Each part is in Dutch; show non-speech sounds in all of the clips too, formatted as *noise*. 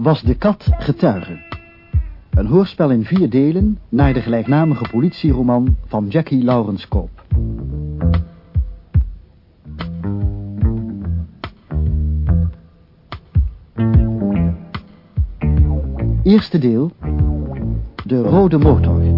Was de kat getuige? Een hoorspel in vier delen naar de gelijknamige politieroman van Jackie Lawrence Koop. Eerste deel. De rode motor.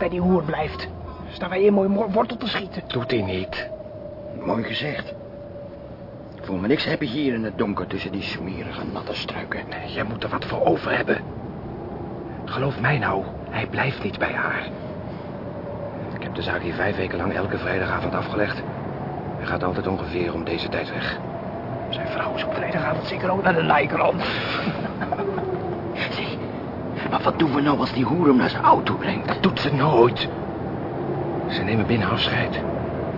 Bij die hoer blijft, staan wij hier mooi mo- wortel te schieten. Doet hij niet. Mooi gezegd. Ik voel me niks happy hier in het donker tussen die smerige natte struiken. Nee, jij moet er wat voor over hebben. Geloof mij nou, hij blijft niet bij haar. Ik heb de zaak hier vijf weken lang elke vrijdagavond afgelegd. Hij gaat altijd ongeveer om deze tijd weg. Zijn vrouw is op vrijdagavond zeker ook naar de lijkrand. Maar wat doen we nou als die hoer hem naar zijn auto brengt? Dat doet ze nooit. Ze nemen binnen afscheid.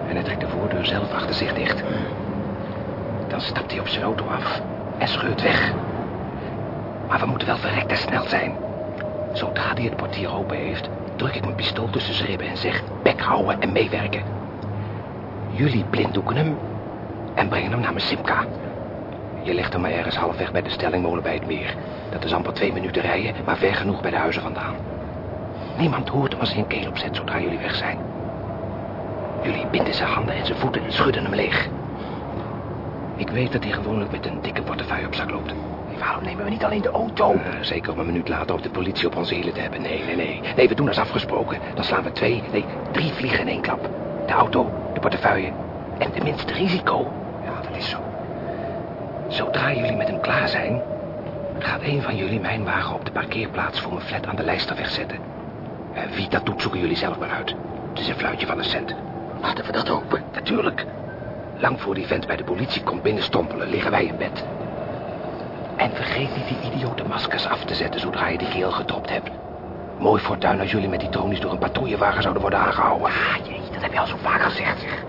En hij trekt de voordeur zelf achter zich dicht. Dan stapt hij op zijn auto af en scheurt weg. Maar we moeten wel verrekte snel zijn. Zodra hij het portier open heeft, druk ik mijn pistool tussen zijn ribben en zeg... bek houden en meewerken. Jullie blinddoeken hem en brengen hem naar mijn Simca. Je legt hem maar ergens halfweg bij de stellingmolen bij het meer. Dat is amper twee minuten rijden, maar ver genoeg bij de huizen vandaan. Niemand hoort hem als hij een keel opzet zodra jullie weg zijn. Jullie binden zijn handen en zijn voeten en schudden hem leeg. Ik weet dat hij gewoonlijk met een dikke portefeuille op zak loopt. Waarom nemen we niet alleen de auto? Eh, zeker om een minuut later op de politie op onze hielen te hebben. Nee, nee, nee. Nee, we doen als afgesproken. Dan slaan we twee, nee, drie vliegen in één klap. De auto, de portefeuille en de minste risico. Ja, dat is zo. Zodra jullie met hem klaar zijn... gaat een van jullie mijn wagen op de parkeerplaats voor mijn flat aan de Lijsterweg zetten. En wie dat doet, zoeken jullie zelf maar uit. Het is een fluitje van een cent. Laten we dat open. Natuurlijk. Lang voor die vent bij de politie komt binnenstompelen, liggen wij in bed. En vergeet niet die idiote maskers af te zetten zodra je die keel gedropt hebt. Mooi fortuin als jullie met die tronies door een patrouillewagen zouden worden aangehouden. Ah, jee, dat heb je al zo vaak gezegd, zeg. Zeg,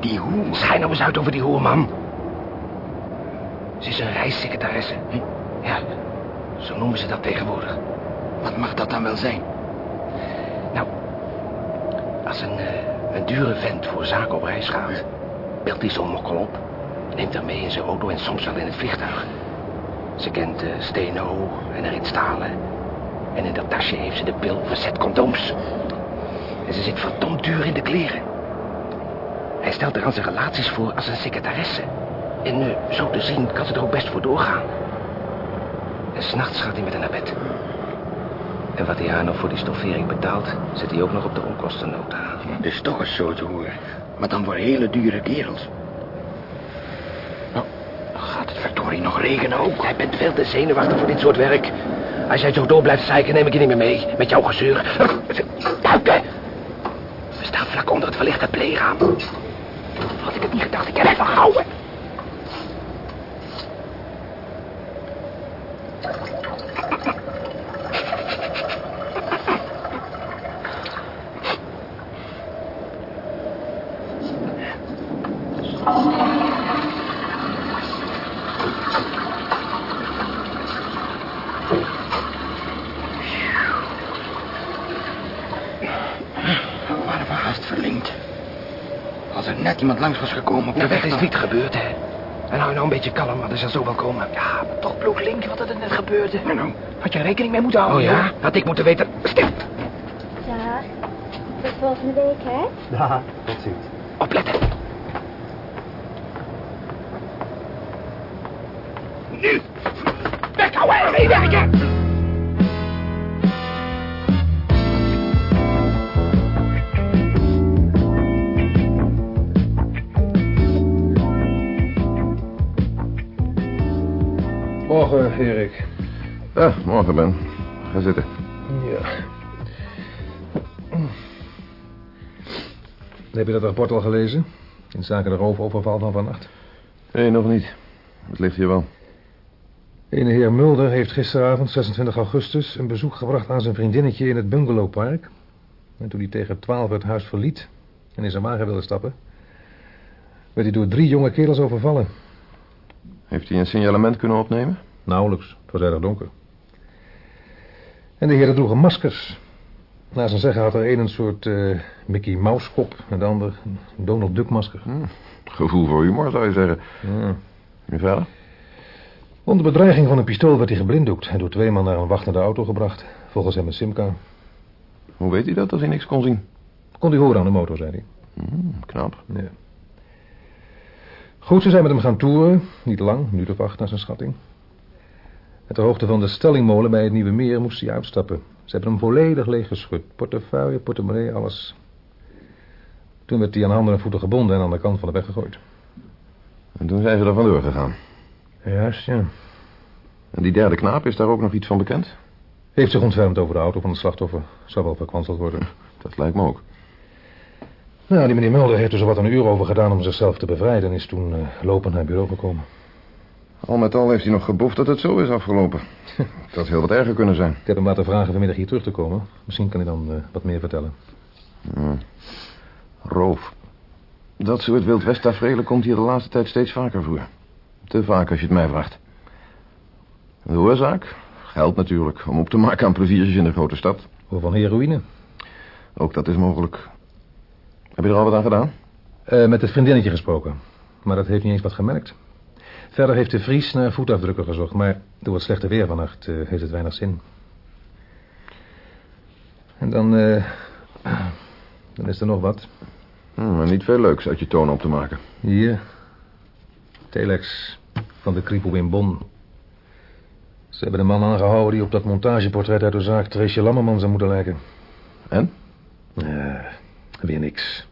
die hoer. Schijn nou eens uit over die hoerman. Ze is een reissecretaresse. Ja, zo noemen ze dat tegenwoordig. Wat mag dat dan wel zijn? Nou, als een, eh, een dure vent voor zaken op reis gaat... belt hij zo'n mokkel op, neemt haar mee in zijn auto en soms wel in het vliegtuig. Ze kent eh steno en erin stalen. En in dat tasje heeft ze de pil voor set condooms. En ze zit verdomd duur in de kleren. Hij stelt er aan zijn relaties voor als een secretaresse. En eh, zo te zien kan ze er ook best voor doorgaan. En s'nachts gaat hij met haar naar bed. En wat hij haar nog voor die stoffering betaalt... zet hij ook nog op de onkostennota. Dus toch een soort hoer. Maar dan voor hele dure kerels. Nou, gaat het verdorie nog regenen ook? Jij bent veel te zenuwachtig voor dit soort werk. Als jij zo door blijft zeiken, neem ik je niet meer mee. Met jouw gezeur. Duiken! We staan vlak onder het verlichte pleegraam. Had niet gedacht, ik heb even gehouden. We *laughs* waren we haast verlengd. Als net iemand langs was gekomen op de Ja, weg... dat is niet gebeurd, hè. En hou nou een beetje kalm, want er zal zo wel komen. Ja, maar toch bloedlink wat er net gebeurde. Nou, nou, Had je er rekening mee moeten houden, Oh ja? joh. Had ik moeten weten... Stil! Dag. Tot volgende week, hè? Ja, tot ziens. Opletten. Erik. Ja, morgen, Ben. Ga zitten. Ja. Heb je dat rapport al gelezen? In zaken de roofoverval van vannacht? Nee, nog niet. Het ligt hier wel. Ene heer Mulder heeft gisteravond, 26 augustus... een bezoek gebracht aan zijn vriendinnetje in het bungalowpark. En toen hij tegen 12 het huis verliet... en in zijn wagen wilde stappen... werd hij door drie jonge kerels overvallen. Heeft hij een signalement kunnen opnemen? Nauwelijks, het was erg donker. En de heren droegen maskers. Na zijn zeggen had er een een soort eh, Mickey Mouse kop en de ander een Donald Duck masker. Hm. Gevoel voor humor, zou je zeggen. Ja. En verder? Onder bedreiging van een pistool werd hij geblinddoekt en door twee man naar een wachtende auto gebracht. Volgens hem een simka. Hoe weet hij dat als hij niks kon zien? Kon hij horen aan de motor, zei hij. Hm, knap. Ja. Goed, ze zijn met hem gaan toeren. Niet lang, een minuut of acht naar zijn schatting. En ter hoogte van de stellingmolen bij het Nieuwe Meer moest hij uitstappen. Ze hebben hem volledig leeggeschud. Portefeuille, portemonnee, alles. Toen werd hij aan handen en voeten gebonden en aan de kant van de weg gegooid. En toen zijn ze er vandoor gegaan. Juist, ja. En die derde knaap, is daar ook nog iets van bekend? Heeft zich ontfermd over de auto van het slachtoffer. Zou wel verkwanseld worden. *laughs* Dat lijkt me ook. Nou, die meneer Mulder heeft er zo wat een uur over gedaan om zichzelf te bevrijden... en is toen eh, lopend naar het bureau gekomen. Al met al heeft hij nog geboefd dat het zo is afgelopen. *laughs* dat had heel wat erger kunnen zijn. Ik heb hem laten vragen vanmiddag hier terug te komen. Misschien kan hij dan eh, wat meer vertellen. Ja. Roof. Dat soort Wild West komt hier de laatste tijd steeds vaker voor. Te vaak als je het mij vraagt. De oorzaak? Geld natuurlijk, om op te maken aan pleziertjes in de grote stad. Of van heroïne. Ook dat is mogelijk. Heb je er al wat aan gedaan? Eh, met het vriendinnetje gesproken. Maar dat heeft niet eens wat gemerkt. Verder heeft de Vries naar voetafdrukken gezocht... maar door het slechte weer vannacht eh, heeft het weinig zin. En dan... eh, *clears throat* dan is er nog wat. Hm, maar niet veel leuks uit je toon op te maken. Hier. Telex van de Kripo in Bonn. Ze hebben de man aangehouden die op dat montageportret uit de zaak Treesje Lammerman zou moeten lijken. En? Eh, weer niks.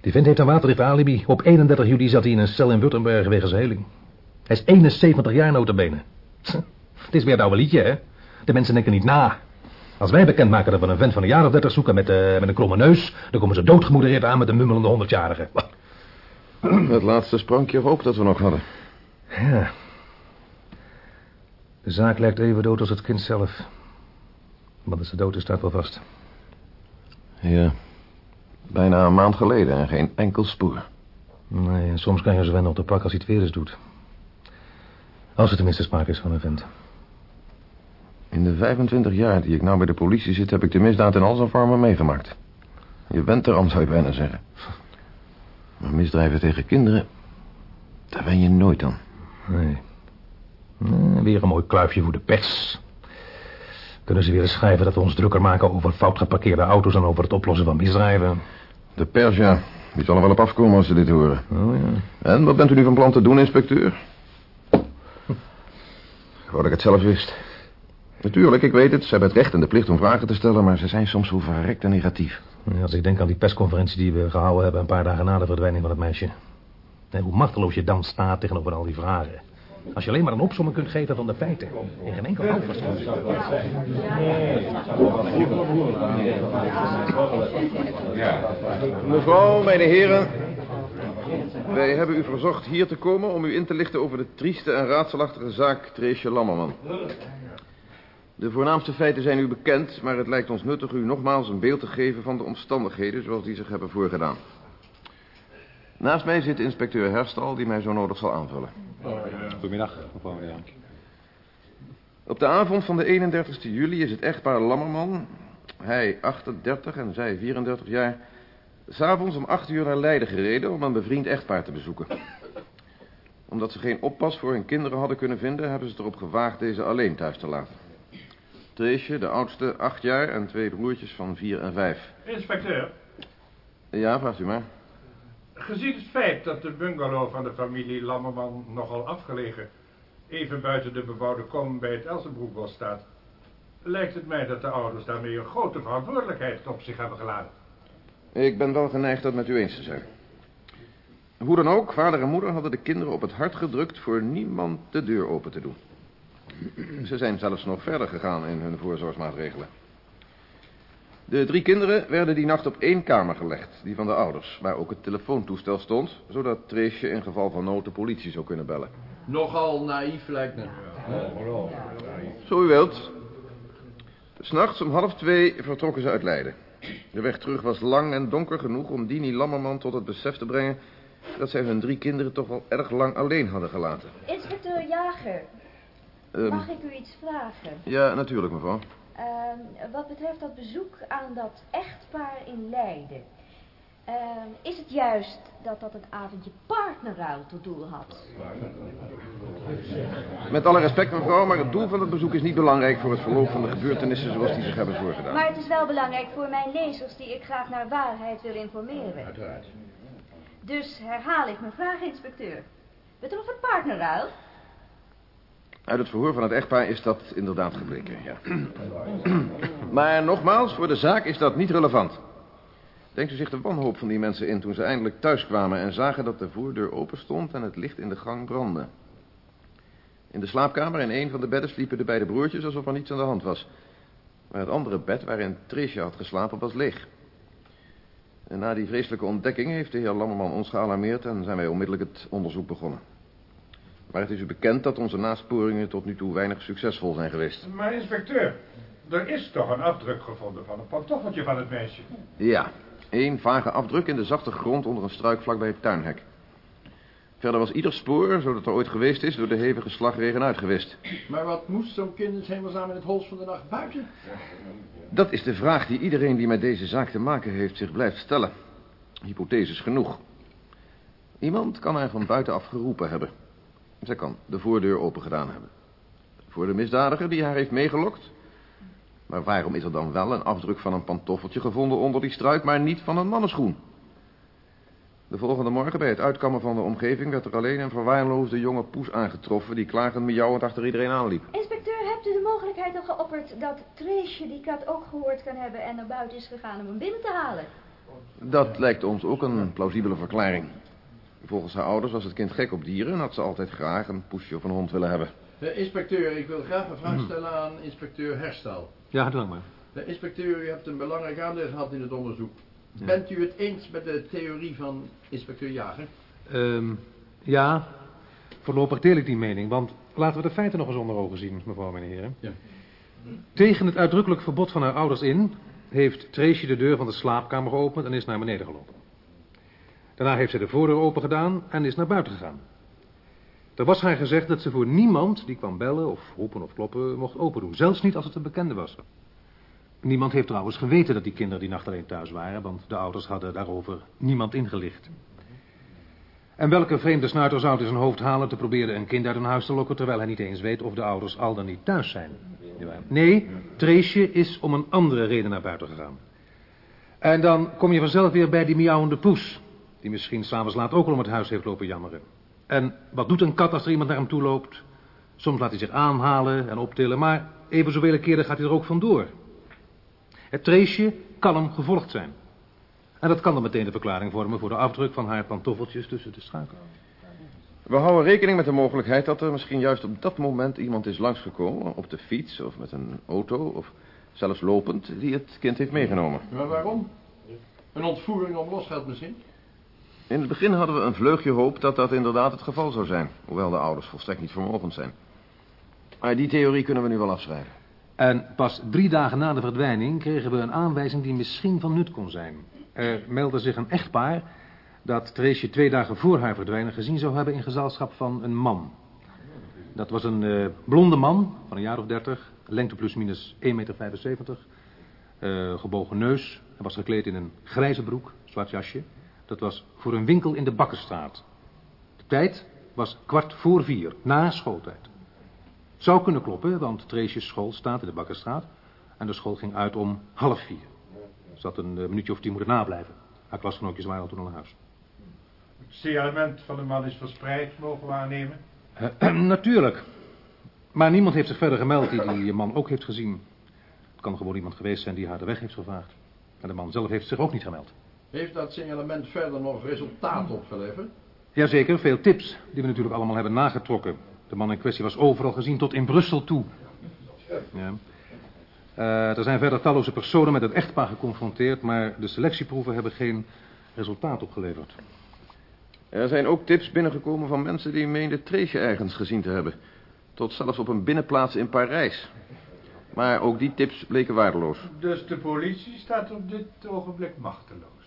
Die vent heeft een waterdicht alibi. Op 31 juli zat hij in een cel in Württemberg wegens heling. Hij is 71 jaar notabene. Het is weer het oude liedje, hè? De mensen denken niet na. Als wij bekendmaken dat we een vent van een jaar of 30 zoeken met, eh, met een kromme neus... dan komen ze doodgemoedereerd aan met een mummelende 100-jarige. Het laatste sprankje hoop dat we nog hadden. Ja. De zaak lijkt even dood als het kind zelf. Maar dat ze dood is, staat wel vast. Ja. Bijna een maand geleden en geen enkel spoor. Nee, en soms kan je zo wennen op de pak als hij het weer eens doet. Als er tenminste sprake is van een vent. In de 25 jaar die ik nou bij de politie zit... heb ik de misdaad in al zijn vormen meegemaakt. Je bent er aan, zou je bijna zeggen. Maar misdrijven tegen kinderen... daar ben je nooit aan. Nee. Nee, Weer een mooi kluifje voor de pers. Kunnen ze weer eens schrijven dat we ons drukker maken over fout geparkeerde auto's... en over het oplossen van misdrijven. De pers, ja. Die zal er wel op afkomen als ze dit horen. Oh ja. En wat bent u nu van plan te doen, inspecteur? Wou dat ik het zelf wist. Natuurlijk, ik weet het. Ze hebben het recht en de plicht om vragen te stellen... maar ze zijn soms zo verrekt en negatief. Ja, Als ik denk aan die persconferentie die we gehouden hebben... een paar dagen na de verdwijning van het meisje. En hoe machteloos je dan staat tegenover al die vragen. Als je alleen maar een opsomming kunt geven van de feiten. In geen enkel hoofdverstand. Mevrouw, mijn heren. Wij hebben u verzocht hier te komen om u in te lichten over de trieste en raadselachtige zaak Treesje Lammerman. De voornaamste feiten zijn u bekend, maar het lijkt ons nuttig u nogmaals een beeld te geven van de omstandigheden zoals die zich hebben voorgedaan. Naast mij zit inspecteur Herstal, die mij zo nodig zal aanvullen. Goedemiddag, mevrouw Jan. Op de avond van de 31 juli is het echtpaar Lammerman, hij 38 en zij 34 jaar, s'avonds om 8 uur naar Leiden gereden om een bevriend echtpaar te bezoeken. Omdat ze geen oppas voor hun kinderen hadden kunnen vinden, hebben ze erop gewaagd deze alleen thuis te laten. Treesje, de oudste, 8 jaar en twee broertjes van 4 en 5. Inspecteur, Ja, vraagt u maar. Gezien het feit dat de bungalow van de familie Lammerman nogal afgelegen, even buiten de bebouwde kom bij het Elsenbroekbos staat, lijkt het mij dat de ouders daarmee een grote verantwoordelijkheid op zich hebben geladen. Ik ben wel geneigd dat met u eens te zijn. Hoe dan ook, vader en moeder hadden de kinderen op het hart gedrukt voor niemand de deur open te doen. Ze zijn zelfs nog verder gegaan in hun voorzorgsmaatregelen. De drie kinderen werden die nacht op één kamer gelegd, die van de ouders, waar ook het telefoontoestel stond, zodat Treesje in geval van nood de politie zou kunnen bellen. Nogal naïef lijkt me. Zo u wilt. S'nachts om half twee vertrokken ze uit Leiden. De weg terug was lang en donker genoeg om Dini Lammerman tot het besef te brengen dat zij hun drie kinderen toch wel erg lang alleen hadden gelaten. Inspecteur Jager, Ehm, mag ik u iets vragen? ja, natuurlijk, mevrouw. Wat betreft dat bezoek aan dat echtpaar in Leiden. Ehm, is het juist dat dat een avondje partnerruil tot doel had? Met alle respect, mevrouw, maar het doel van het bezoek is niet belangrijk voor het verloop van de gebeurtenissen zoals die zich hebben voorgedaan. Maar het is wel belangrijk voor mijn lezers die ik graag naar waarheid wil informeren. Uiteraard. Dus herhaal ik mijn vraag, inspecteur. Betrof het partnerruil? Uit het verhoor van het echtpaar is dat inderdaad gebleken, ja. *clears throat* maar nogmaals, voor de zaak is dat niet relevant. Denkt u zich de wanhoop van die mensen in toen ze eindelijk thuis kwamen en zagen dat de voordeur open stond en het licht in de gang brandde? In de slaapkamer in een van de bedden sliepen de beide broertjes alsof er niets aan de hand was. Maar het andere bed waarin Tricia had geslapen was leeg. En na die vreselijke ontdekking heeft de heer Lammerman ons gealarmeerd en zijn wij onmiddellijk het onderzoek begonnen. Maar het is u bekend dat onze nasporingen tot nu toe weinig succesvol zijn geweest. Maar inspecteur, er is toch een afdruk gevonden van een pantoffeltje van het meisje. Ja, één vage afdruk in de zachte grond onder een struik vlakbij het tuinhek. Verder was ieder spoor, zo dat er ooit geweest is, door de hevige slagregen uitgewist. Maar wat moest zo'n kind in hemelsnaam in het hols van de nacht buiten? Dat is de vraag die iedereen die met deze zaak te maken heeft zich blijft stellen. Hypotheses genoeg. Iemand kan haar van buitenaf geroepen hebben. Zij kan de voordeur opengedaan hebben. Voor de misdadiger die haar heeft meegelokt. Maar waarom is er dan wel een afdruk van een pantoffeltje gevonden onder die struik, maar niet van een mannenschoen? De volgende morgen bij het uitkammen van de omgeving werd er alleen een verwaarloosde jonge poes aangetroffen die klagend miauwend achter iedereen aanliep. Inspecteur, hebt u de mogelijkheid al geopperd dat Treesje die kat ook gehoord kan hebben en naar buiten is gegaan om hem binnen te halen? Dat lijkt ons ook een plausibele verklaring. Volgens haar ouders was het kind gek op dieren en had ze altijd graag een poesje of een hond willen hebben. Eh, inspecteur, ik wil graag een vraag stellen aan inspecteur Herstal. Ja, dank maar. Eh, inspecteur, u hebt een belangrijk aandeel gehad in het onderzoek. Bent u het eens met de theorie van inspecteur Jager? Ehm, ja, voorlopig deel ik die mening, want laten we de feiten nog eens onder ogen zien, mevrouw en heren. Ja. Tegen het uitdrukkelijk verbod van haar ouders in, heeft Tracy de deur van de slaapkamer geopend en is naar beneden gelopen. Daarna heeft zij de voordeur open gedaan en is naar buiten gegaan. Er was haar gezegd dat ze voor niemand die kwam bellen of roepen of kloppen mocht open doen, zelfs niet als het een bekende was. Niemand heeft trouwens geweten dat die kinderen die nacht alleen thuis waren, want de ouders hadden daarover niemand ingelicht. En welke vreemde snuiter zou in zijn hoofd halen te proberen een kind uit een huis te lokken, terwijl hij niet eens weet of de ouders al dan niet thuis zijn? Nee, Treesje is om een andere reden naar buiten gegaan. En dan kom je vanzelf weer bij die miauwende poes, die misschien s'avonds laat ook al om het huis heeft lopen jammeren. En wat doet een kat als er iemand naar hem toe loopt? Soms laat hij zich aanhalen en optillen, maar even zoveel keren gaat hij er ook vandoor. Het treesje kan hem gevolgd zijn. En dat kan dan meteen de verklaring vormen voor de afdruk van haar pantoffeltjes tussen de struiken. We houden rekening met de mogelijkheid dat er misschien juist op dat moment iemand is langsgekomen, op de fiets of met een auto of zelfs lopend, die het kind heeft meegenomen. Maar waarom? Een ontvoering om losgeld misschien? In het begin hadden we een vleugje hoop dat dat inderdaad het geval zou zijn, hoewel de ouders volstrekt niet vermogend zijn. Maar die theorie kunnen we nu wel afschrijven. En pas drie dagen na de verdwijning kregen we een aanwijzing die misschien van nut kon zijn. Er meldde zich een echtpaar dat Treesje twee dagen voor haar verdwijnen gezien zou hebben in gezelschap van een man. Dat was een eh, blonde man van een jaar of dertig, lengte plus minus 1,75 meter, eh, gebogen neus. Hij was gekleed in een grijze broek, zwart jasje. Dat was voor een winkel in de Bakkenstraat. De tijd was kwart voor vier, na schooltijd. Zou kunnen kloppen, want Treesjes school staat in de Bakkerstraat. En de school ging uit om half vier. Ze had een eh, minuutje of tien moeten nablijven. Haar klasgenootjes waren al toen al naar huis. Het signalement van de man is verspreid, mogen we aannemen. Eh, *clears throat* natuurlijk. Maar niemand heeft zich verder gemeld die die man ook heeft gezien. Het kan gewoon iemand geweest zijn die haar de weg heeft gevraagd. En de man zelf heeft zich ook niet gemeld. Heeft dat signalement verder nog resultaat opgeleverd? Jazeker, veel tips die we natuurlijk allemaal hebben nagetrokken. De man in kwestie was overal gezien tot in Brussel toe. Ja. Eh, er zijn verder talloze personen met het echtpaar geconfronteerd, maar de selectieproeven hebben geen resultaat opgeleverd. Er zijn ook tips binnengekomen van mensen die meenden Treesje ergens gezien te hebben. Tot zelfs op een binnenplaats in Parijs. Maar ook die tips bleken waardeloos. Dus de politie staat op dit ogenblik machteloos.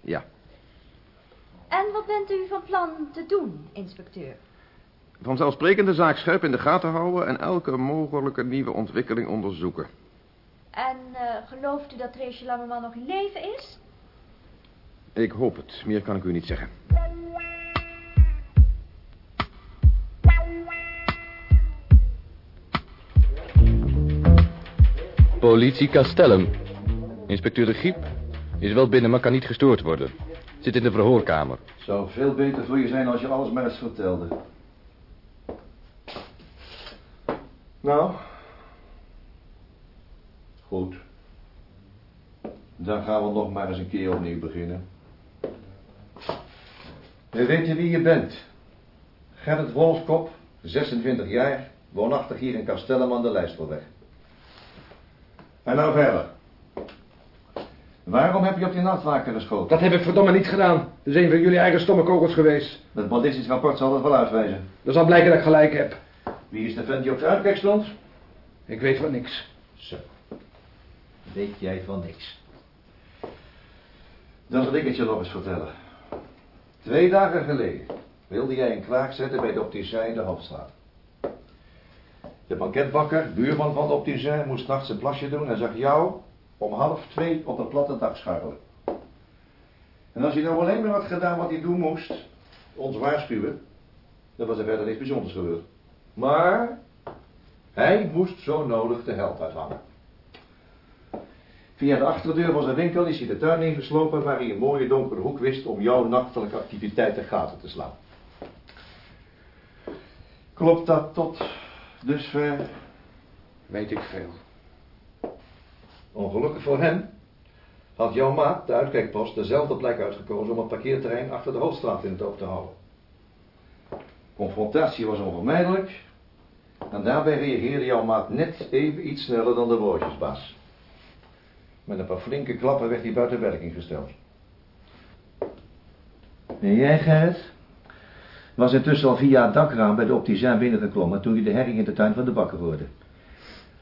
Ja. En wat bent u van plan te doen, inspecteur? Vanzelfsprekend de zaak scherp in de gaten houden... en elke mogelijke nieuwe ontwikkeling onderzoeken. En eh, gelooft u dat Treesje Lammerman nog in leven is? Ik hoop het. Meer kan ik u niet zeggen. Politie Castellum. Inspecteur de Giep is wel binnen, maar kan niet gestoord worden. Zit in de verhoorkamer. Zou veel beter voor je zijn als je alles maar eens vertelde. Nou? Goed. Dan gaan we nog maar eens een keer opnieuw beginnen. We weten wie je bent. Gerrit Wolfskop, 26 jaar, woonachtig hier in Castellum aan de Lijstelweg. En nou verder. Waarom heb je op die nachtwaker geschoten? Dat heb ik verdomme niet gedaan. Dat is een van jullie eigen stomme kogels geweest. Het ballistisch rapport zal dat wel uitwijzen. Dat zal blijken dat ik gelijk heb. Wie is de vent die op de uitkijk stond? Ik weet van niks. Zo. Weet jij van niks. Dan zal ik het je nog eens vertellen. Twee dagen geleden wilde jij een kraak zetten bij de opticien in de Hofstraat. De banketbakker, buurman van de opticien, moest nachts een plasje doen en zag jou om half twee op een platte dak schuilen. En als hij nou alleen maar had gedaan wat hij doen moest, ons waarschuwen, dan was er verder niks bijzonders gebeurd. Maar hij moest zo nodig de held uithangen. Via de achterdeur van zijn winkel is hij de tuin ingeslopen waar hij een mooie donkere hoek wist om jouw nachtelijke activiteiten gaten te slaan. Klopt dat tot dusver? Weet ik veel. Ongelukkig voor hem had jouw maat, de uitkijkpost, dezelfde plek uitgekozen om het parkeerterrein achter de hoofdstraat in het oog te houden. Confrontatie was onvermijdelijk en daarbij reageerde jouw maat net even iets sneller dan de woordjesbaas. Met een paar flinke klappen werd hij buiten werking gesteld. En jij, Gerrit, was intussen al via het dakraam bij de opticien binnengeklommen toen je de herring in de tuin van de bakker hoorde.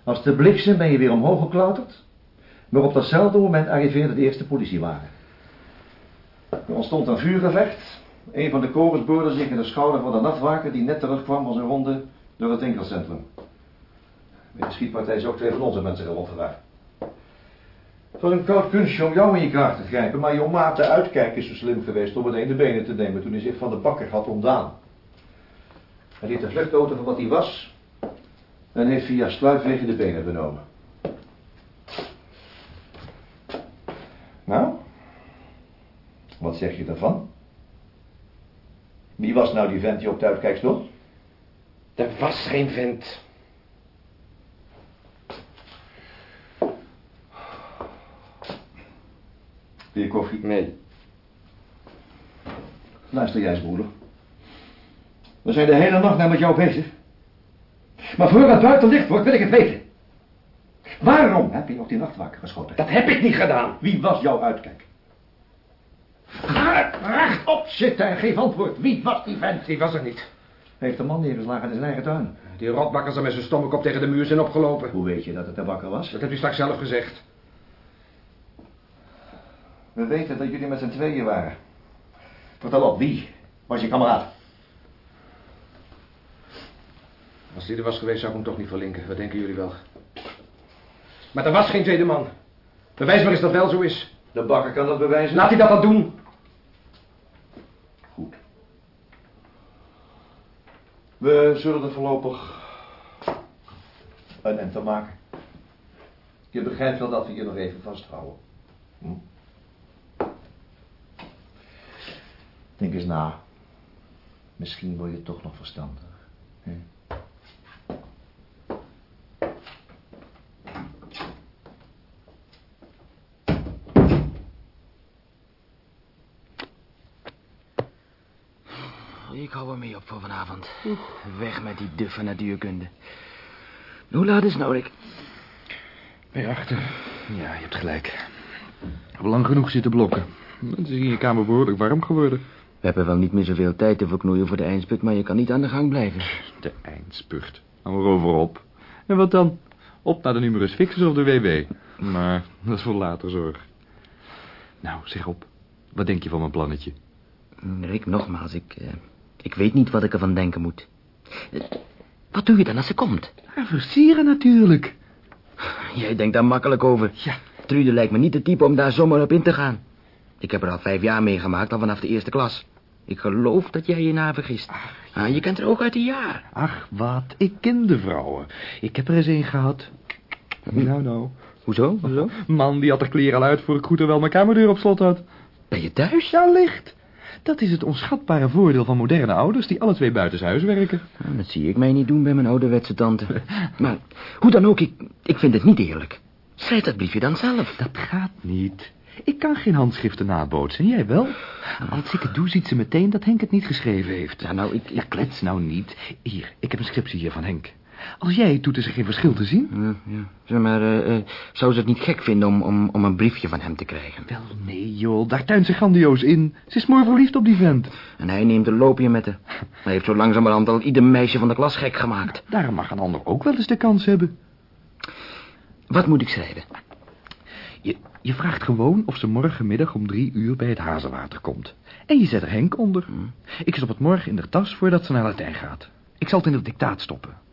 Als de bliksem ben je weer omhoog geklauterd, maar op datzelfde moment arriveerde de eerste politiewagen. Er ontstond een vuurgevecht. Een van de kogels boorde zich in de schouder van de nachtwaker die net terugkwam van zijn ronde door het winkelcentrum. Bij de schietpartij is ook twee van onze mensen gewond geraakt. Het was een koud kunstje om jou in je kraag te grijpen, maar jouw maat de uitkijk is zo slim geweest om meteen de benen te nemen toen hij zich van de bakker had ontdaan. Hij liet de vluchtauto van wat hij was en heeft via sluipwegen de benen benomen. Nou, wat zeg je daarvan? Wie was nou die vent die op de uitkijk stond? Er was geen vent. Wil je koffie? Nee. Luister jij eens, broeder. We zijn de hele nacht naar met jou bezig. Maar voor het buiten licht wordt, wil ik het weten. Waarom heb je op die nachtwaker geschoten? Dat heb ik niet gedaan. Wie was jouw uitkijk? Ga rechtop zitten en geef antwoord. Wie was die vent? Die was er niet. Hij heeft de man neergeslagen in zijn eigen tuin. Die rotbakkers er met zijn stomme kop tegen de muur zijn opgelopen. Hoe weet je dat het de bakker was? Dat heb je straks zelf gezegd. We weten dat jullie met z'n tweeën waren. Vertel op, wie was je kameraad? Als die er was geweest, zou ik hem toch niet verlinken. Wat denken jullie wel? Maar er was geen tweede man. Bewijs maar eens dat wel zo is. De bakker kan dat bewijzen. Laat hij dat dan doen. Goed. We zullen er voorlopig een end aan maken. Je begrijpt wel dat we je nog even vasthouden. Hm? Denk eens na. Misschien word je toch nog verstandig. Hè? Ik hou ermee op voor vanavond. Weg met die duffe natuurkunde. Hoe laat is het nou, Rick? Bij achter. Ja, je hebt gelijk. Heb lang genoeg zitten blokken. Het is in je kamer behoorlijk warm geworden. We hebben wel niet meer zoveel tijd te verknoeien voor de eindspurt, maar je kan niet aan de gang blijven. De eindspurt. Hou er over op. En wat dan? Op naar de numerus fixus of de WW. Maar dat is voor later zorg. Nou, zeg op. Wat denk je van mijn plannetje? Rick, nogmaals, ik, eh, ik weet niet wat ik ervan denken moet. Eh, wat doe je dan als ze komt? Ja, versieren natuurlijk. Jij denkt daar makkelijk over. Ja. Trude lijkt me niet de type om daar zomaar op in te gaan. Ik heb er al vijf jaar meegemaakt, al vanaf de eerste klas. Ik geloof dat jij je na vergist. Ah, je kent er ook uit een jaar. Ach, wat. Ik ken de vrouwen. Ik heb er eens een gehad. Nou, nou. Hoezo? Hoezo? Man, die had er kleren al uit voor ik goed en wel mijn kamerdeur op slot had. Ben je thuis? Ja, licht. Dat is het onschatbare voordeel van moderne ouders die alle twee buitenshuis werken. Dat zie ik mij niet doen bij mijn ouderwetse tante. *laughs* maar hoe dan ook, ik, ik vind het niet eerlijk. Schrijf dat briefje dan zelf. Dat gaat niet. Ik kan geen handschriften nabootsen, jij wel? Als ik het doe, ziet ze meteen dat Henk het niet geschreven heeft. Ja, nou, ik... Ja, klets nou niet. Hier, ik heb een scriptie hier van Henk. Als jij het doet, is er geen verschil te zien. Ja, ja. Zeg maar, uh, uh, zou ze het niet gek vinden om, om, om een briefje van hem te krijgen? Wel, nee, joh. Daar tuint ze grandioos in. Ze is mooi verliefd op die vent. En hij neemt een loopje met haar. Hij heeft zo langzamerhand al ieder meisje van de klas gek gemaakt. Daarom mag een ander ook wel eens de kans hebben. Wat moet ik schrijven? Je, je vraagt gewoon of ze morgenmiddag om drie uur bij het hazenwater komt. En je zet er Henk onder. Hmm. Ik stop het morgen in de tas voordat ze naar Latijn gaat. Ik zal het in het dictaat stoppen.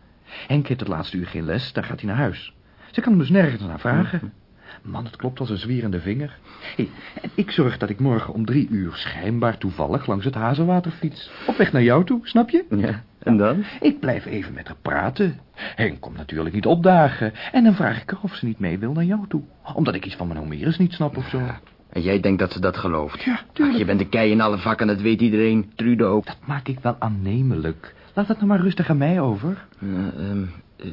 Henk heeft het laatste uur geen les, dan gaat hij naar huis. Ze kan hem dus nergens naar vragen. Man, het klopt als een zwierende vinger. Hey, en ik zorg dat ik morgen om drie uur schijnbaar toevallig langs het hazenwater fiets. Op weg naar jou toe, snap je? Ja, en dan? Ik blijf even met haar praten. Henk komt natuurlijk niet opdagen. En dan vraag ik haar of ze niet mee wil naar jou toe. Omdat ik iets van mijn Homerus niet snap of zo. Ja. En jij denkt dat ze dat gelooft? Ja, tuurlijk. Ach, je bent de kei in alle vakken, dat weet iedereen. Trude ook. Dat maak ik wel aannemelijk. Laat het nou maar rustig aan mij over. Uh, um, uh,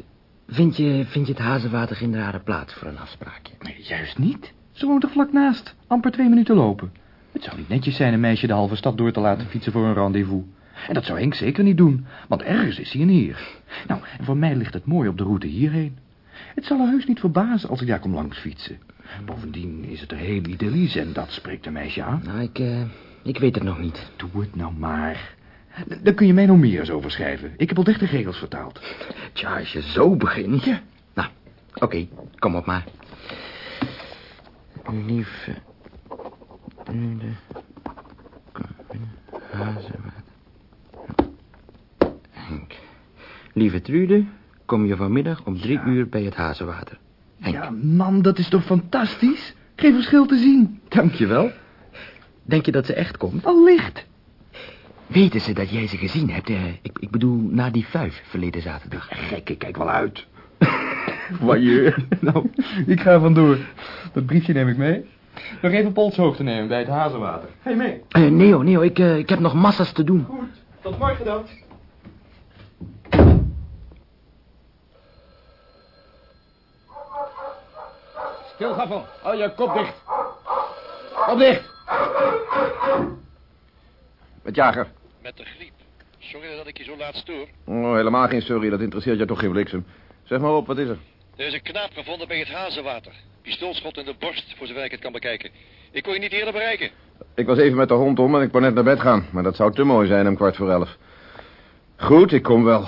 vind, je, vind je het hazenwater geen rare plaats voor een afspraakje? Nee, juist niet. Ze woont er vlak naast. Amper twee minuten lopen. Het zou niet netjes zijn een meisje de halve stad door te laten fietsen voor een rendezvous. En dat zou Henk zeker niet doen, want ergens is hij een heer. Nou, en voor mij ligt het mooi op de route hierheen. Het zal er heus niet verbazen als ik daar kom langs fietsen. Bovendien is het er heel idyllisch en dat spreekt een meisje aan. Nou, ik, uh, ik weet het nog niet. Doe het nou maar. Dan kun je mij nog meer eens over schrijven. Ik heb al dertig regels vertaald. Tja, als je zo begint. Ja. Nou, oké, okay, kom op maar. Lieve... Trude... Hazenwater... Henk. Lieve Trude, kom je vanmiddag om drie ja. uur bij het Hazenwater. Henk. Ja, man, dat is toch fantastisch? Geen verschil te zien. Dankjewel. Denk je dat ze echt komt? Allicht. Weten ze dat jij ze gezien hebt? Eh, ik, ik bedoel, na die vijf verleden zaterdag. Gek, ik kijk wel uit. *laughs* Waaier. *laughs* nou, ik ga vandoor. Dat briefje neem ik mee. Nog even polshoogte nemen bij het hazenwater. Ga je mee? Uh, Neo, Neo, ik, uh, ik heb nog massa's te doen. Goed, tot morgen dan. Stil, Gaffel. Hou je kop dicht. Kop dicht. Met jager. Met de griep. Sorry dat ik je zo laat stoor. Oh, helemaal geen sorry, dat interesseert je toch geen bliksem. Zeg maar op, wat is er? Er is een knaap gevonden bij het hazenwater. Pistoolschot in de borst, voor zover ik het kan bekijken. Ik kon je niet eerder bereiken. Ik was even met de hond om en ik wou net naar bed gaan. Maar dat zou te mooi zijn om kwart voor elf. Goed, ik kom wel.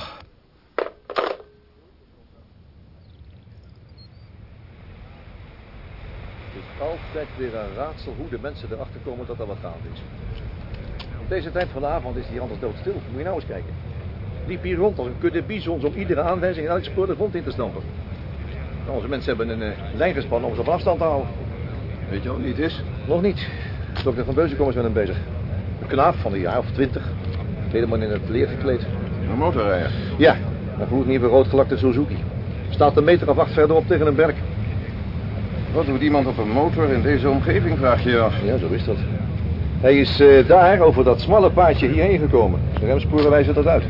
Het is altijd weer een raadsel hoe de mensen erachter komen dat er wat gaande is. Op deze tijd van de avond is die anders doodstil. Moet je nou eens kijken. Liep hier rond als een kudde bizons om iedere aanwijzing en elk spoor de grond in te stampen. Onze mensen hebben een uh, lijn gespannen om ze op afstand te houden. Weet je wie het is? Nog niet. Dokter Van Beuzenkom is met hem bezig. Een knaap van een jaar of twintig. Helemaal in het leer gekleed. Een motorrijder? Ja, een gloednieuwe roodgelakte Suzuki. Staat een meter of acht verderop tegen een berk. Wat doet iemand op een motor in deze omgeving, vraag je je af? Ja, zo is dat. Hij is uh, daar over dat smalle paadje hierheen gekomen. Zijn remsporen wijzen dat uit.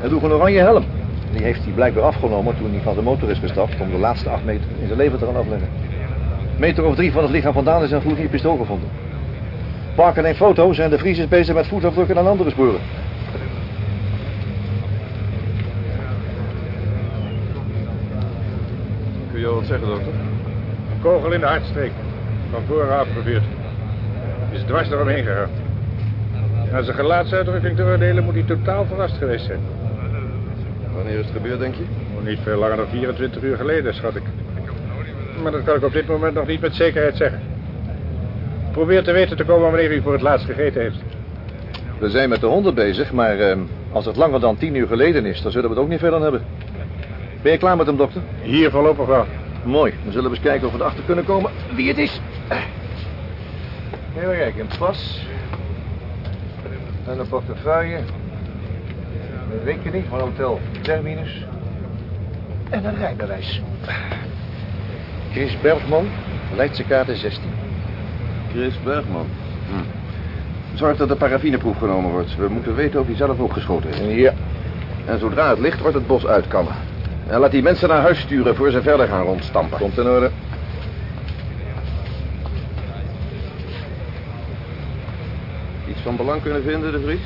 Hij droeg een oranje helm. Die heeft hij blijkbaar afgenomen toen hij van zijn motor is gestapt... om de laatste acht meter in zijn leven te gaan afleggen. Meter of drie van het lichaam vandaan is een gloednieuw pistool gevonden. Parker neemt foto's en de Vries is bezig met voetafdrukken aan andere sporen. Kun je al wat zeggen, dokter? Een kogel in de hartstreek. Van voren afgevuurd. Is dwars eromheen gegaan. Als zijn gelaatsuitdrukking te oordelen moet hij totaal verrast geweest zijn. Wanneer is het gebeurd, denk je? Niet veel langer dan 24 uur geleden, schat ik. Maar dat kan ik op dit moment nog niet met zekerheid zeggen. Probeer te weten te komen wanneer u voor het laatst gegeten heeft. We zijn met de honden bezig, maar eh, als het langer dan tien uur geleden is, dan zullen we het ook niet veel aan hebben. Ben je klaar met hem, dokter? Hier voorlopig wel. Mooi, dan zullen we eens kijken of we erachter kunnen komen wie het is. Even kijken, een pas. En een portefeuille. Een rekening van Hotel Terminus. En een rijbewijs. Chris Bergman, Leidse kaarten 16. Chris Bergman. Hm. Zorg dat de paraffineproef genomen wordt. We moeten weten of hij zelf ook geschoten heeft. Ja. En zodra het licht wordt, het bos uitkammen. En laat die mensen naar huis sturen voor ze verder gaan rondstampen. Komt in orde. Iets van belang kunnen vinden, de Vries?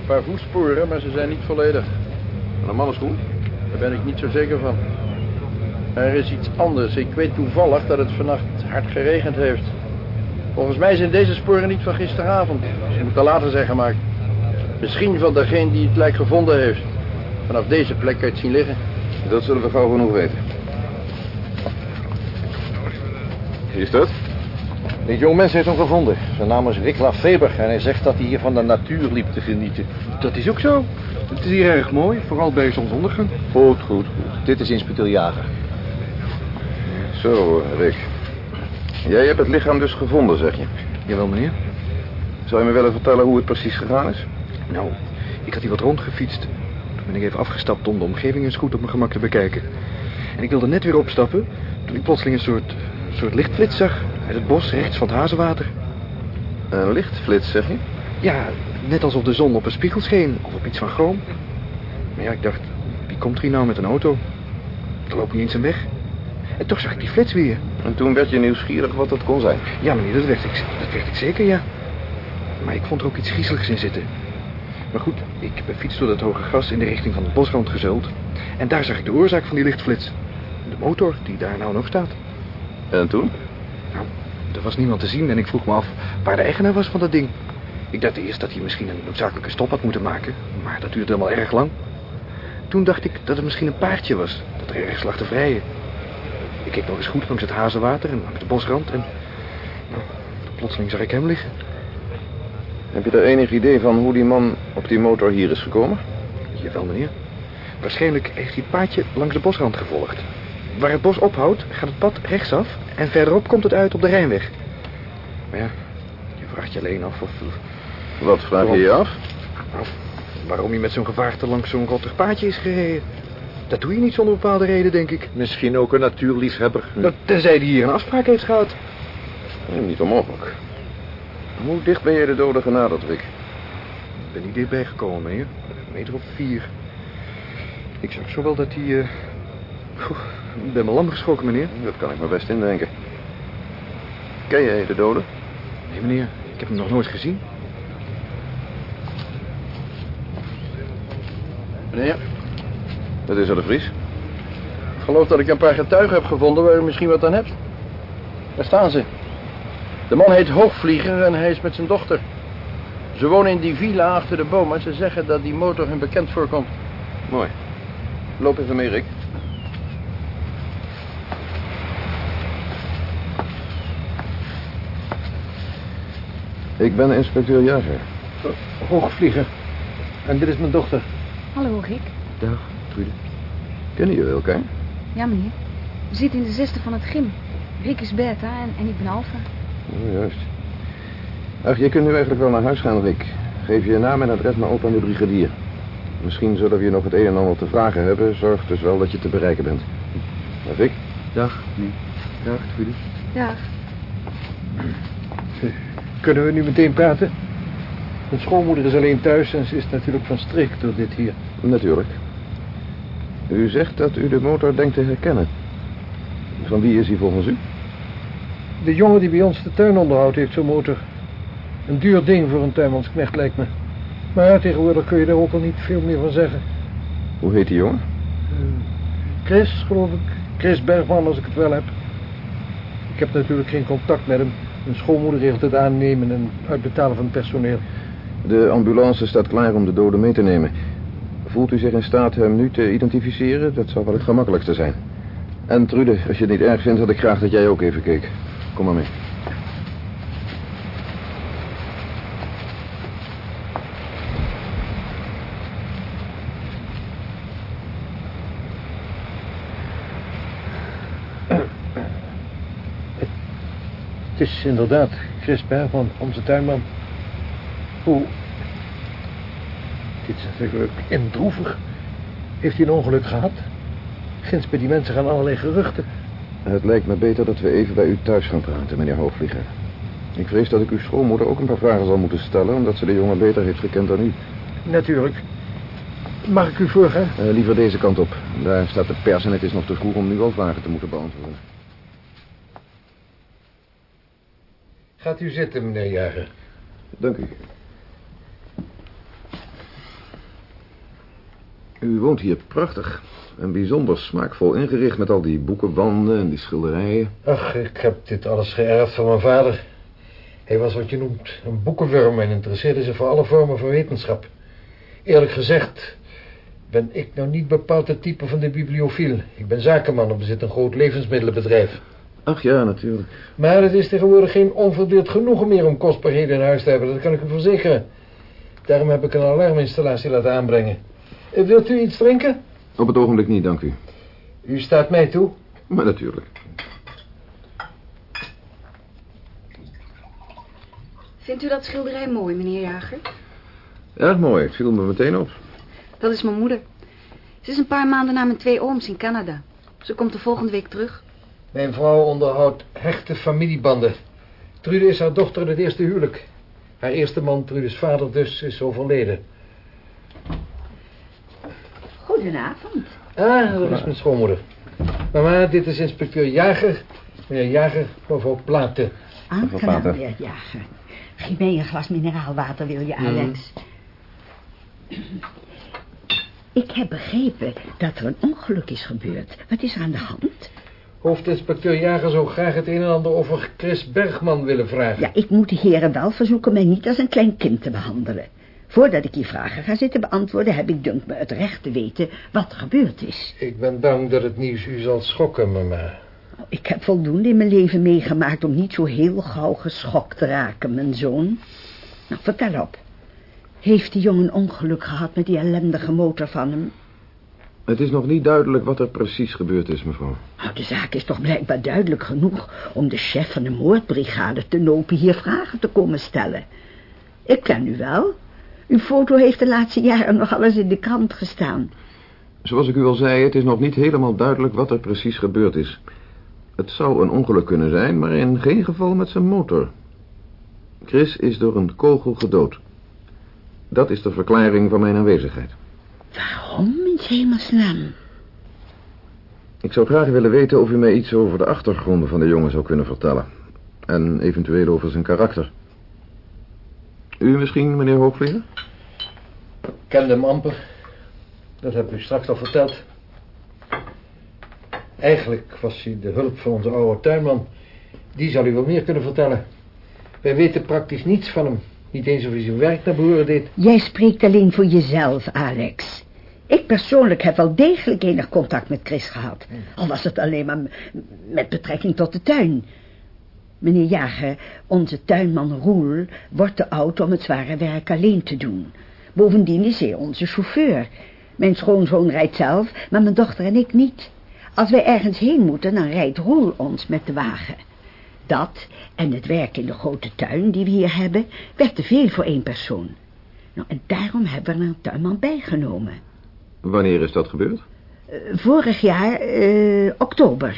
Een paar voetsporen, maar ze zijn niet volledig. Van een mannenschoen? Daar ben ik niet zo zeker van. Er is iets anders. Ik weet toevallig dat het vannacht hard geregend heeft. Volgens mij zijn deze sporen niet van gisteravond. Ze moeten later zijn gemaakt. Misschien van degene die het lijk gevonden heeft. Vanaf deze plek kan je het zien liggen. Dat zullen we gauw genoeg weten. Is dat? Dit jongmens heeft hem gevonden. Zijn naam is Rick Lafeber en hij zegt dat hij hier van de natuur liep te genieten. Dat is ook zo. Het is hier erg mooi, vooral bij zonsondergang. Goed, goed, goed. Dit is inspecteur Jager. Zo, Rick. Jij hebt het lichaam dus gevonden, zeg je? Jawel, meneer. Zou je me willen vertellen hoe het precies gegaan is? Nou, ik had hier wat rondgefietst. Toen ben ik even afgestapt om de omgeving eens goed op mijn gemak te bekijken. En ik wilde net weer opstappen toen ik plotseling een soort, soort lichtflits zag uit het bos rechts van het hazenwater. Een lichtflits, zeg je? Ja, net alsof de zon op een spiegel scheen of op iets van chroom. Maar ja, ik dacht, wie komt er hier nou met een auto? Er loopt niet eens een weg. En toch zag ik die flits weer. En toen werd je nieuwsgierig wat dat kon zijn? Ja, meneer, dat werd ik, dat werd ik zeker, ja. Maar ik vond er ook iets griezeligs in zitten. Maar goed, ik ben fiets door dat hoge gras in de richting van de bosrand gezult. En daar zag ik de oorzaak van die lichtflits. De motor die daar nou nog staat. En toen? Nou, er was niemand te zien en ik vroeg me af waar de eigenaar was van dat ding. Ik dacht eerst dat hij misschien een noodzakelijke stop had moeten maken, maar dat duurde wel erg lang. Toen dacht ik dat het misschien een paardje was, dat er ergens lag te vrijen. Ik keek nog eens goed langs het hazenwater en langs de bosrand en... Nou, plotseling zag ik hem liggen. Heb je er enig idee van hoe die man op die motor hier is gekomen? Jawel, meneer. Waarschijnlijk heeft hij het paadje langs de bosrand gevolgd. Waar het bos ophoudt, gaat het pad rechtsaf en verderop komt het uit op de Rijnweg. Maar ja, je vraagt je alleen af of... Wat vraag je je af? Nou, waarom hij met zo'n gevaarte langs zo'n rottig paadje is gereden. Dat doe je niet zonder bepaalde reden, denk ik. Misschien ook een natuurliefhebber. Nou, tenzij hij hier een afspraak heeft gehad. Nee, niet onmogelijk. Hoe dicht ben je de dode genaderd, Rick? Ik ben niet dichtbij gekomen, meneer. Een meter of vier. Ik zag zo wel dat hij... eh, ik ben me lam geschrokken, meneer. Dat kan ik me best indenken. Ken jij de dode? Nee, meneer. Ik heb hem nog nooit gezien. Meneer, Dat is er de Vries. ik geloof dat ik een paar getuigen heb gevonden waar u misschien wat aan hebt. Daar staan ze. De man heet Hoogvlieger en hij is met zijn dochter. Ze wonen in die villa achter de boom en ze zeggen dat die motor hun bekend voorkomt. Mooi. Loop even mee, Rick. Ik ben inspecteur Jager. Hoogvlieger. En dit is mijn dochter. Hallo, Rick. Dag, Trude. Kennen jullie elkaar? Ja, meneer. We zitten in de zesde van het gym. Rick is beta en, en ik ben alfa. Oh, juist. Ach, je kunt nu eigenlijk wel naar huis gaan, Rick. Geef je naam en adres maar op aan de brigadier. Misschien zullen we je nog het een en ander te vragen hebben. Zorg dus wel dat je te bereiken bent. Dag, Rick. Dag. Dag, Trude. Dag. Kunnen we nu meteen praten? Mijn schoonmoeder is alleen thuis en ze is natuurlijk van streek door dit hier. Natuurlijk. U zegt dat u de motor denkt te herkennen. Van wie is hij volgens u? De jongen die bij ons de tuin onderhoudt heeft zo'n motor. Een duur ding voor een tuinmansknecht lijkt me. Maar tegenwoordig kun je daar ook al niet veel meer van zeggen. Hoe heet die jongen? Chris, geloof ik. Chris Bergman, als ik het wel heb. Ik heb natuurlijk geen contact met hem. Mijn schoonmoeder regelt het aannemen en uitbetalen van het personeel. De ambulance staat klaar om de dode mee te nemen. Voelt u zich in staat hem nu te identificeren? Dat zou wel het gemakkelijkste zijn. En Trude, als je het niet erg vindt, had ik graag dat jij ook even keek. Kom maar mee. Het is inderdaad Chris Bergman, onze tuinman. Hoe... Dit is natuurlijk indroevig. Heeft hij een ongeluk gehad? Ginds bij die mensen gaan allerlei geruchten. Het lijkt me beter dat we even bij u thuis gaan praten, meneer Hoogvlieger. Ik vrees dat ik uw schoonmoeder ook een paar vragen zal moeten stellen... omdat ze de jongen beter heeft gekend dan u. Natuurlijk. Mag ik u voorgaan? Uh, liever deze kant op. Daar staat de pers en het is nog te vroeg om nu al vragen te moeten beantwoorden. Gaat u zitten, meneer Jager. Dank u. U woont hier prachtig. En bijzonder smaakvol ingericht met al die boekenwanden en die schilderijen. Ach, ik heb dit alles geërfd van mijn vader. Hij was wat je noemt een boekenwurm en interesseerde zich voor alle vormen van wetenschap. Eerlijk gezegd ben ik nou niet bepaald het type van de bibliofiel. Ik ben zakenman en bezit een groot levensmiddelenbedrijf. Ach ja, natuurlijk. Maar het is tegenwoordig geen onverdeeld genoegen meer om kostbaarheden in huis te hebben. Dat kan ik u verzekeren. Daarom heb ik een alarminstallatie laten aanbrengen. Eh, wilt u iets drinken? Op het ogenblik niet, dank u. U staat mij toe? Maar natuurlijk. Vindt u dat schilderij mooi, meneer Jager? Erg mooi, het viel me meteen op. Dat is mijn moeder. Ze is een paar maanden na mijn twee ooms in Canada. Ze komt de volgende week terug. Mijn vrouw onderhoudt hechte familiebanden. Trude is haar dochter in het eerste huwelijk. Haar eerste man, Trudes vader dus, is overleden. Goedenavond. Ah, dat is mijn schoonmoeder. Mama, dit is inspecteur Jager. Meneer Jager, mevrouw Platen. Aangenaam, meneer Jager. Geef mij een glas mineraalwater, wil je, Alex? Ik heb begrepen dat er een ongeluk is gebeurd. Wat is er aan de hand? Hoofdinspecteur Jager zou graag het een en ander over Chris Bergman willen vragen. Ja, ik moet de heren wel verzoeken mij niet als een klein kind te behandelen. Voordat ik die vragen ga zitten beantwoorden... heb ik dunkt me het recht te weten wat er gebeurd is. Ik ben bang dat het nieuws u zal schokken, mama. Ik heb voldoende in mijn leven meegemaakt... om niet zo heel gauw geschokt te raken, mijn zoon. Nou, vertel op. Heeft die jongen ongeluk gehad met die ellendige motor van hem? Het is nog niet duidelijk wat er precies gebeurd is, mevrouw. Nou, de zaak is toch blijkbaar duidelijk genoeg... om de chef van de moordbrigade te nopen hier vragen te komen stellen. Ik ken u wel. Uw foto heeft de laatste jaren nog alles in de krant gestaan. Zoals ik u al zei, het is nog niet helemaal duidelijk wat er precies gebeurd is. Het zou een ongeluk kunnen zijn, maar in geen geval met zijn motor. Chris is door een kogel gedood. Dat is de verklaring van mijn aanwezigheid. Waarom in hemelsnaam? Ik zou graag willen weten of u mij iets over de achtergronden van de jongen zou kunnen vertellen. En eventueel over zijn karakter. U misschien, meneer Hoogvlieger? Ik kende hem amper. Dat heb u straks al verteld. Eigenlijk was hij de hulp van onze oude tuinman. Die zal u wel meer kunnen vertellen. Wij weten praktisch niets van hem. Niet eens hij zijn werk naar behoren deed. Jij spreekt alleen voor jezelf, Alex. Ik persoonlijk heb wel degelijk enig contact met Chris gehad. Al was het alleen maar met betrekking tot de tuin. Meneer Jager, onze tuinman Roel wordt te oud om het zware werk alleen te doen. Bovendien is hij onze chauffeur. Mijn schoonzoon rijdt zelf, maar mijn dochter en ik niet. Als wij ergens heen moeten, dan rijdt Roel ons met de wagen. Dat en het werk in de grote tuin die we hier hebben, werd te veel voor één persoon. Nou, en daarom hebben we er een tuinman bijgenomen. Wanneer is dat gebeurd? Uh, vorig jaar, uh, oktober.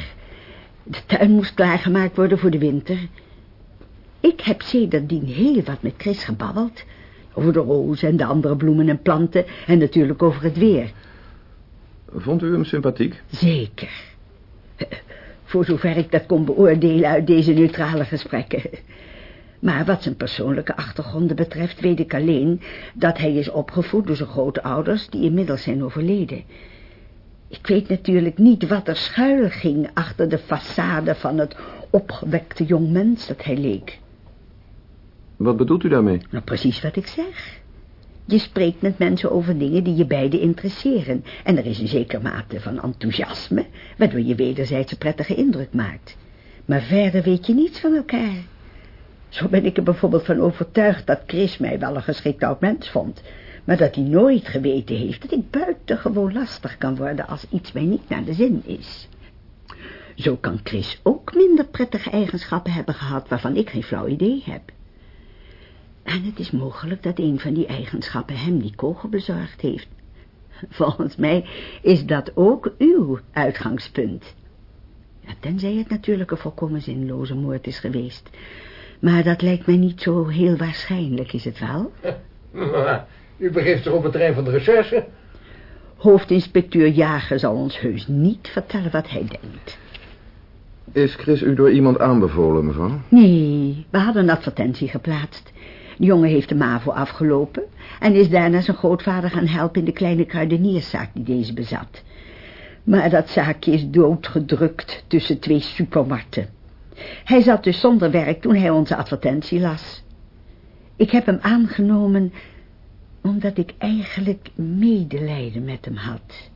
De tuin moest klaargemaakt worden voor de winter. Ik heb sedertdien heel wat met Chris gebabbeld. Over de rozen en de andere bloemen en planten. En natuurlijk over het weer. Vond u hem sympathiek? Zeker. Voor zover ik dat kon beoordelen uit deze neutrale gesprekken. Maar wat zijn persoonlijke achtergronden betreft weet ik alleen... dat hij is opgevoed door zijn grootouders die inmiddels zijn overleden. Ik weet natuurlijk niet wat er schuil ging achter de façade van het opgewekte jongmens dat hij leek. Wat bedoelt u daarmee? Nou, precies wat ik zeg. Je spreekt met mensen over dingen die je beiden interesseren. En er is een zekere mate van enthousiasme, waardoor je wederzijds een prettige indruk maakt. Maar verder weet je niets van elkaar. Zo ben ik er bijvoorbeeld van overtuigd dat Chris mij wel een geschikt oud mens vond. Maar dat hij nooit geweten heeft dat ik buitengewoon lastig kan worden als iets mij niet naar de zin is. Zo kan Chris ook minder prettige eigenschappen hebben gehad... waarvan ik geen flauw idee heb. En het is mogelijk dat een van die eigenschappen hem die kogel bezorgd heeft. Volgens mij is dat ook uw uitgangspunt. Ja, tenzij het natuurlijk een volkomen zinloze moord is geweest. Maar dat lijkt mij niet zo heel waarschijnlijk, is het wel? *laughs* U begeeft zich op het terrein van de recherche. Hoofdinspecteur Jager zal ons heus niet vertellen wat hij denkt. Is Chris u door iemand aanbevolen, mevrouw? Nee, we hadden een advertentie geplaatst. De jongen heeft de MAVO afgelopen... en is daarna zijn grootvader gaan helpen in de kleine kruidenierszaak die deze bezat. Maar dat zaakje is doodgedrukt tussen twee supermarkten. Hij zat dus zonder werk toen hij onze advertentie las. Ik heb hem aangenomen omdat ik eigenlijk medelijden met hem had.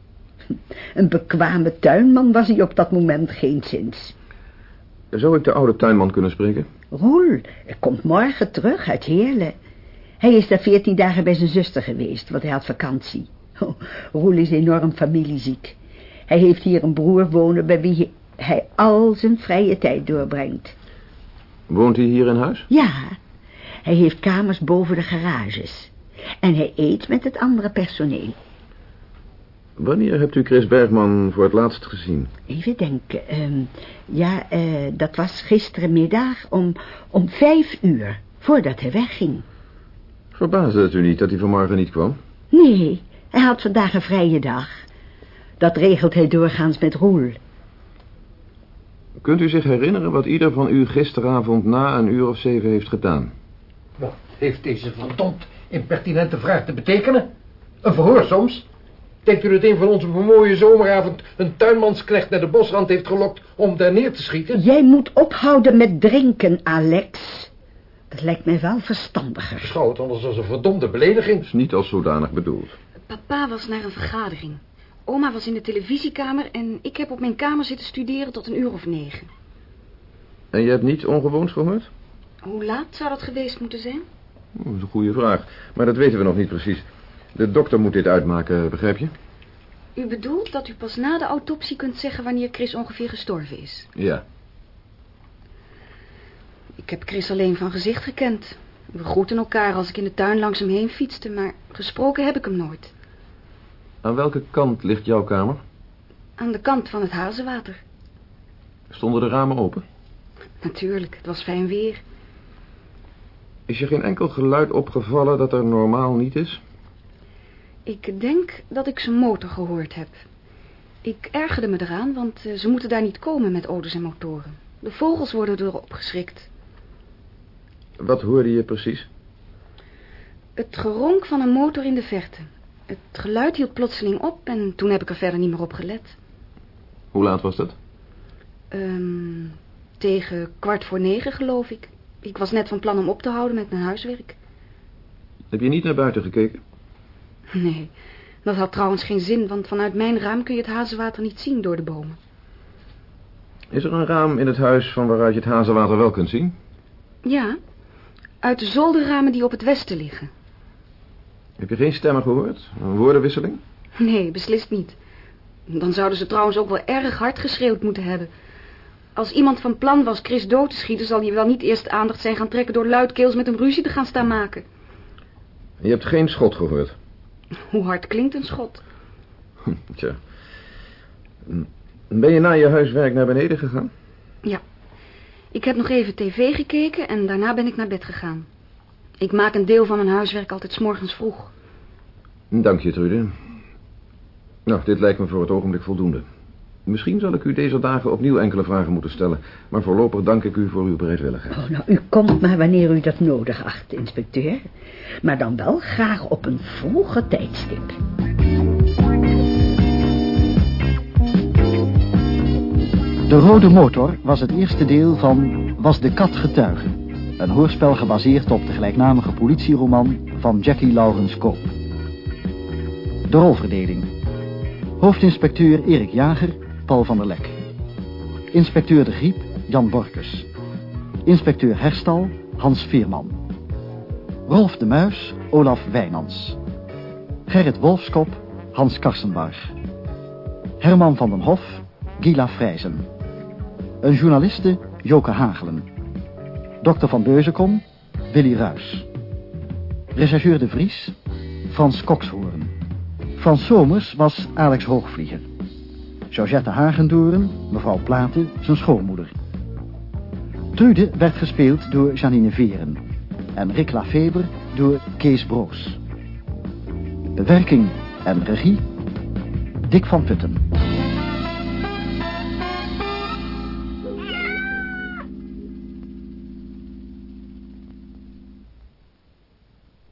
Een bekwame tuinman was hij op dat moment geen. Zou ik de oude tuinman kunnen spreken? Roel, komt morgen terug uit Heerlen. Hij is daar veertien dagen bij zijn zuster geweest, want hij had vakantie. *laughs* Oh, Roel is enorm familieziek. Hij heeft hier een broer wonen bij wie hij al zijn vrije tijd doorbrengt. Woont hij hier in huis? Ja, hij heeft kamers boven de garages. En hij eet met het andere personeel. Wanneer hebt u Chris Bergman voor het laatst gezien? Even denken. Um, ja, uh, dat was gisterenmiddag om, om vijf uur, voordat hij wegging. Verbaasde het u niet dat hij vanmorgen niet kwam? Nee, hij had vandaag een vrije dag. Dat regelt hij doorgaans met Roel. Kunt u zich herinneren wat ieder van u gisteravond na een uur of zeven heeft gedaan? Wat heeft deze verdomd impertinente vraag te betekenen? Een verhoor soms? Denkt u dat een van ons op een mooie zomeravond een tuinmansknecht naar de bosrand heeft gelokt om daar neer te schieten? Jij moet ophouden met drinken, Alex. Dat lijkt mij wel verstandiger. Beschouw het anders als een verdomde belediging. Is niet als zodanig bedoeld. Papa was naar een vergadering. Oma was in de televisiekamer en ik heb op mijn kamer zitten studeren tot een uur of negen. En je hebt niets ongewoons gehoord? Hoe laat zou dat geweest moeten zijn? Oh, dat is een goede vraag, maar dat weten we nog niet precies. De dokter moet dit uitmaken, begrijp je? U bedoelt dat u pas na de autopsie kunt zeggen wanneer Chris ongeveer gestorven is? Ja. Ik heb Chris alleen van gezicht gekend. We groeten elkaar als ik in de tuin langs hem heen fietste, maar gesproken heb ik hem nooit. Aan welke kant ligt jouw kamer? Aan de kant van het hazenwater. Stonden de ramen open? Natuurlijk, het was fijn weer. Is je geen enkel geluid opgevallen dat er normaal niet is? Ik denk dat ik zijn motor gehoord heb. Ik ergerde me eraan, want eh, ze moeten daar niet komen met auto's en motoren. De vogels worden erop geschrikt. Wat hoorde je precies? Het geronk van een motor in de verte. Het geluid hield plotseling op en toen heb ik er verder niet meer op gelet. Hoe laat was dat? Um, tegen kwart voor negen, geloof ik. Ik was net van plan om op te houden met mijn huiswerk. Heb je niet naar buiten gekeken? Nee, dat had trouwens geen zin, want vanuit mijn raam kun je het hazenwater niet zien door de bomen. Is er een raam in het huis van waaruit je het hazenwater wel kunt zien? Ja, uit de zolderramen die op het westen liggen. Heb je geen stemmen gehoord? Een woordenwisseling? Nee, beslist niet. Dan zouden ze trouwens ook wel erg hard geschreeuwd moeten hebben. Als iemand van plan was Chris dood te schieten... zal hij wel niet eerst aandacht zijn gaan trekken... door luidkeels met hem ruzie te gaan staan maken. Je hebt geen schot gehoord? Hoe hard klinkt een schot? *laughs* Tja. Ben je na je huiswerk naar beneden gegaan? Ja. Ik heb nog even tv gekeken en daarna ben ik naar bed gegaan. Ik maak een deel van mijn huiswerk altijd s morgens vroeg. Dank je, Trude. Nou, dit lijkt me voor het ogenblik voldoende. Misschien zal ik u deze dagen opnieuw enkele vragen moeten stellen. Maar voorlopig dank ik u voor uw bereidwilligheid. Oh, nou, u komt maar wanneer u dat nodig acht, inspecteur. Maar dan wel graag op een vroege tijdstip. De Rode Motor was het eerste deel van Was de Kat Getuige. Een hoorspel gebaseerd op de gelijknamige politieroman van Jackie Lawrence Koop. De rolverdeling. Hoofdinspecteur Erik Jager, Paul van der Lek. Inspecteur de Griep, Jan Borkes. Inspecteur Herstal, Hans Veerman. Rolf de Muis, Olaf Wijnands. Gerrit Wolfskop, Hans Karsenbarg. Herman van den Hof, Gila Vrijzen. Een journaliste, Joke Hagelen. Dokter van Beuzenkom, Willy Ruys. Rechercheur de Vries, Frans Kokshoorn. Frans Somers was Alex Hoogvlieger. Georgette Hagendoren, mevrouw Platen, zijn schoonmoeder. Trude werd gespeeld door Janine Veren. En Rick Lafeber door Kees Broos. Bewerking en regie, Dick van Putten.